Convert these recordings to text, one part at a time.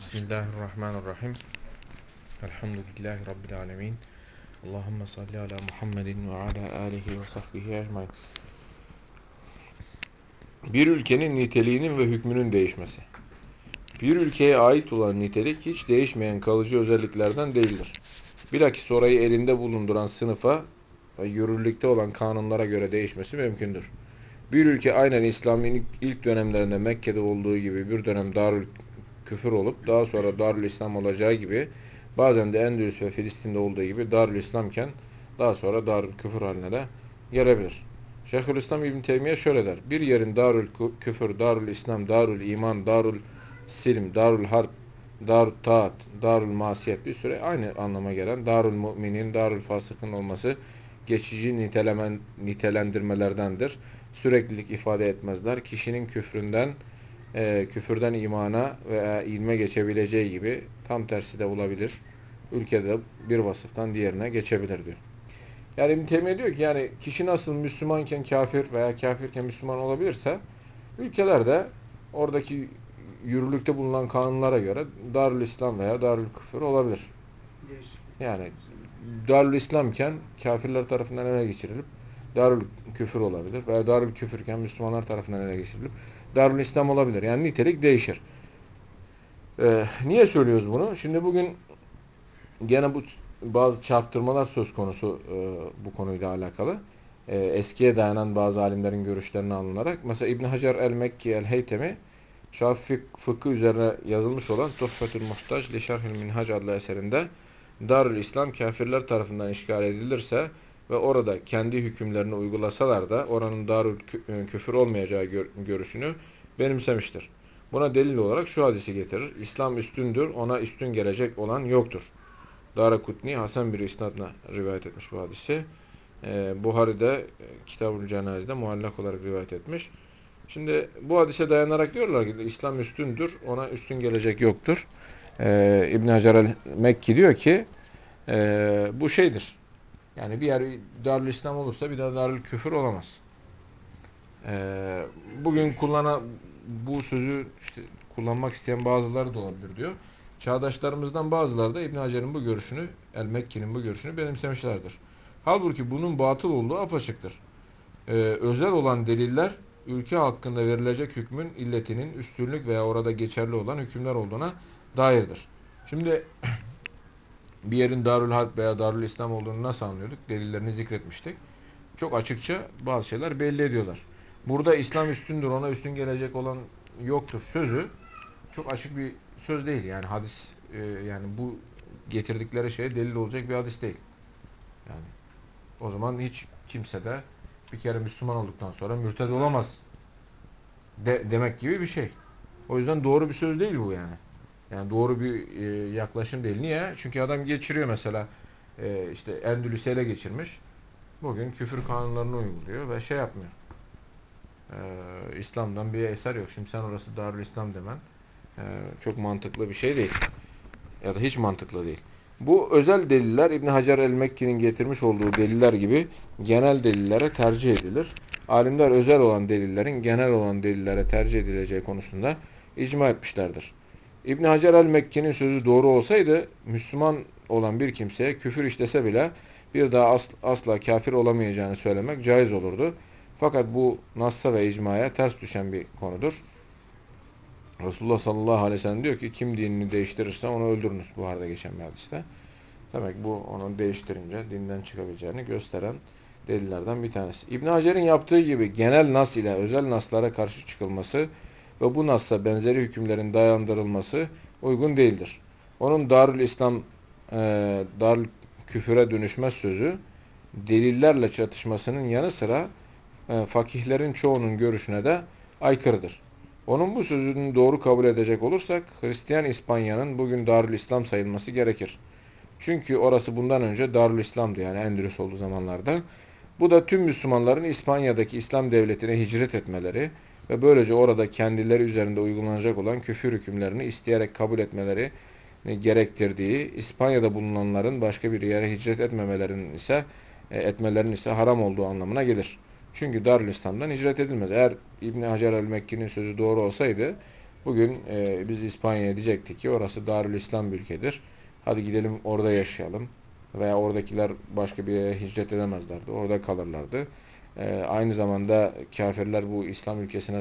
Bismillahirrahmanirrahim. Elhamdülillahi Rabbil alemin. Allahümme salli ala Muhammedin ve ala alihi ve sahbihi ecmain. Bir ülkenin niteliğinin ve hükmünün değişmesi. Bir ülkeye ait olan nitelik hiç değişmeyen kalıcı özelliklerden değildir. Bilakis orayı elinde bulunduran sınıfa ve yürürlükte olan kanunlara göre değişmesi mümkündür. Bir ülke aynen İslam'ın ilk dönemlerinde Mekke'de olduğu gibi bir dönem Darül küfür olup daha sonra Darül İslam olacağı gibi bazen de Endülüs ve Filistin'de olduğu gibi Darül İslamken daha sonra Darül küfür haline de gelebilir. Şeyhülislam İbn Teymiye şöyle der. Bir yerin Darül küfür, Darül İslam, Darül iman, Darül silm, Darül harp, Darül taat, Darül masiyet bir süre aynı anlama gelen Darül müminin, Darül fasıkın olması geçici nitelemen, nitelendirmelerdendir. Süreklilik ifade etmezler. Kişinin küfründen e, küfürden imana veya ilme geçebileceği gibi tam tersi de olabilir. Ülkede bir vasıftan diğerine geçebilir diyor. Yani İbn Teymiye diyor ki yani kişi nasıl Müslümanken kafir veya kafirken Müslüman olabilirse ülkelerde oradaki yürürlükte bulunan kanunlara göre Darül İslam veya Darül Küfür olabilir. Yani Darül İslamken kafirler tarafından ele geçirilip Darül Küfür olabilir veya Darül Küfürken Müslümanlar tarafından ele geçirilip Darül İslam olabilir. Yani nitelik değişir. Ee, niye söylüyoruz bunu? Şimdi bugün gene bu bazı çarptırmalar söz konusu e, bu konuyla alakalı. E, eskiye dayanan bazı alimlerin görüşlerini alınarak. Mesela İbn Hacer el-Mekki el-Heytemi Şafii fıkı üzerine yazılmış olan Tuhfetül Muhtaç li Şerhül Minhac adlı eserinde Darül İslam kafirler tarafından işgal edilirse ve orada kendi hükümlerini uygulasalar da oranın darül e, küfür olmayacağı görüşünü benimsemiştir. Buna delil olarak şu hadisi getirir. İslam üstündür, ona üstün gelecek olan yoktur. Dara Kutni Hasan bir isnadla rivayet etmiş bu hadisi. Ee, Buhari'de Kitab-ül Cenaze'de muallak olarak rivayet etmiş. Şimdi bu hadise dayanarak diyorlar ki İslam üstündür, ona üstün gelecek yoktur. Ee, İbn Hacer el-Mekki diyor ki e, bu şeydir. Yani bir yer Darül İslam olursa bir daha Darül Küfür olamaz. Ee, bugün kullanan bu sözü işte kullanmak isteyen bazıları da olabilir diyor. Çağdaşlarımızdan bazıları da İbn Hacer'in bu görüşünü, El Mekki'nin bu görüşünü benimsemişlerdir. Halbuki bunun batıl olduğu apaçıktır. Ee, özel olan deliller ülke hakkında verilecek hükmün illetinin üstünlük veya orada geçerli olan hükümler olduğuna dairdir. Şimdi bir yerin Darül Harp veya Darül İslam olduğunu nasıl anlıyorduk? Delillerini zikretmiştik. Çok açıkça bazı şeyler belli ediyorlar. Burada İslam üstündür, ona üstün gelecek olan yoktur sözü çok açık bir söz değil. Yani hadis e, yani bu getirdikleri şeye delil olacak bir hadis değil. Yani o zaman hiç kimse de bir kere Müslüman olduktan sonra mürted olamaz de, demek gibi bir şey. O yüzden doğru bir söz değil bu yani. Yani doğru bir e, yaklaşım değil. Niye? Çünkü adam geçiriyor mesela e, işte Endülüs'ü ele geçirmiş. Bugün küfür kanunlarını uyguluyor ve şey yapmıyor. E, İslam'dan bir eser yok. Şimdi sen orası Darül İslam demen e, çok mantıklı bir şey değil. Ya da hiç mantıklı değil. Bu özel deliller İbn Hacer el-Mekki'nin getirmiş olduğu deliller gibi genel delillere tercih edilir. Alimler özel olan delillerin genel olan delillere tercih edileceği konusunda icma etmişlerdir. İbn Hacer el-Mekki'nin sözü doğru olsaydı Müslüman olan bir kimseye küfür işlese bile bir daha asla, asla kafir olamayacağını söylemek caiz olurdu. Fakat bu Nassa ve icmaya ters düşen bir konudur. Resulullah sallallahu aleyhi ve sellem diyor ki kim dinini değiştirirse onu öldürünüz bu arada geçen bir hadiste. Demek bu onu değiştirince dinden çıkabileceğini gösteren delillerden bir tanesi. İbn Hacer'in yaptığı gibi genel nas ile özel naslara karşı çıkılması ve bu nasla benzeri hükümlerin dayandırılması uygun değildir. Onun Darül İslam e, Darül küfüre dönüşmez sözü delillerle çatışmasının yanı sıra e, fakihlerin çoğunun görüşüne de aykırıdır. Onun bu sözünü doğru kabul edecek olursak Hristiyan İspanya'nın bugün Darül İslam sayılması gerekir. Çünkü orası bundan önce Darül İslam'dı yani Endülüs olduğu zamanlarda. Bu da tüm Müslümanların İspanya'daki İslam devletine hicret etmeleri ve böylece orada kendileri üzerinde uygulanacak olan küfür hükümlerini isteyerek kabul etmeleri gerektirdiği, İspanya'da bulunanların başka bir yere hicret etmemelerinin ise e, etmelerinin ise haram olduğu anlamına gelir. Çünkü Darülislam'dan hicret edilmez. Eğer İbn Hacer el-Mekki'nin sözü doğru olsaydı Bugün e, biz İspanya'ya diyecektik ki orası Darül İslam bir ülkedir. Hadi gidelim orada yaşayalım. Veya oradakiler başka bir yere hicret edemezlerdi. Orada kalırlardı. E, aynı zamanda kafirler bu İslam ülkesine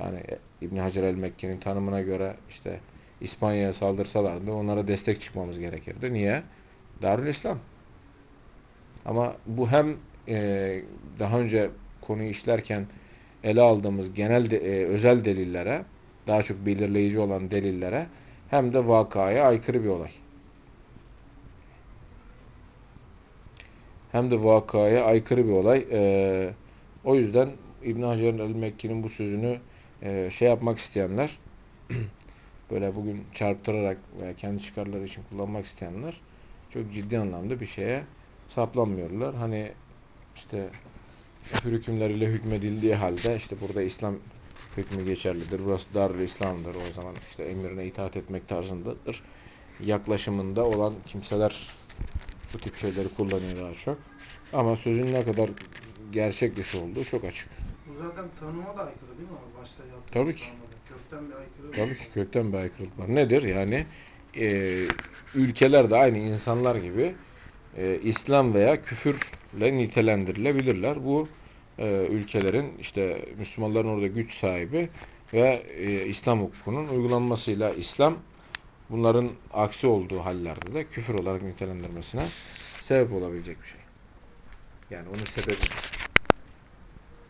yani İbn Hacer el Mekke'nin tanımına göre işte İspanya'ya saldırsalardı onlara destek çıkmamız gerekirdi. Niye? Darül İslam. Ama bu hem e, daha önce konuyu işlerken ele aldığımız genel de, e, özel delillere, daha çok belirleyici olan delillere hem de vakaya aykırı bir olay. Hem de vakaya aykırı bir olay. E, o yüzden İbn Hacer el-Mekki'nin bu sözünü e, şey yapmak isteyenler böyle bugün çarptırarak veya kendi çıkarları için kullanmak isteyenler çok ciddi anlamda bir şeye saplanmıyorlar. Hani işte küfür hükümleriyle hükmedildiği halde işte burada İslam hükmü geçerlidir. Burası Darül İslam'dır. O zaman işte emrine itaat etmek tarzındadır. Yaklaşımında olan kimseler bu tip şeyleri kullanıyor daha çok. Ama sözün ne kadar gerçek dışı olduğu çok açık. Bu zaten tanıma da aykırı değil mi abi? Başta yaptığımız Tabii ki. tanımada. Kökten bir aykırı. Tabii ki kökten bir aykırılık var. Nedir? Yani e, ülkeler de aynı insanlar gibi e, İslam veya küfürle nitelendirilebilirler. Bu e, ülkelerin işte Müslümanların orada güç sahibi ve e, İslam hukukunun uygulanmasıyla İslam bunların aksi olduğu hallerde de küfür olarak nitelendirmesine sebep olabilecek bir şey. Yani onun sebebi.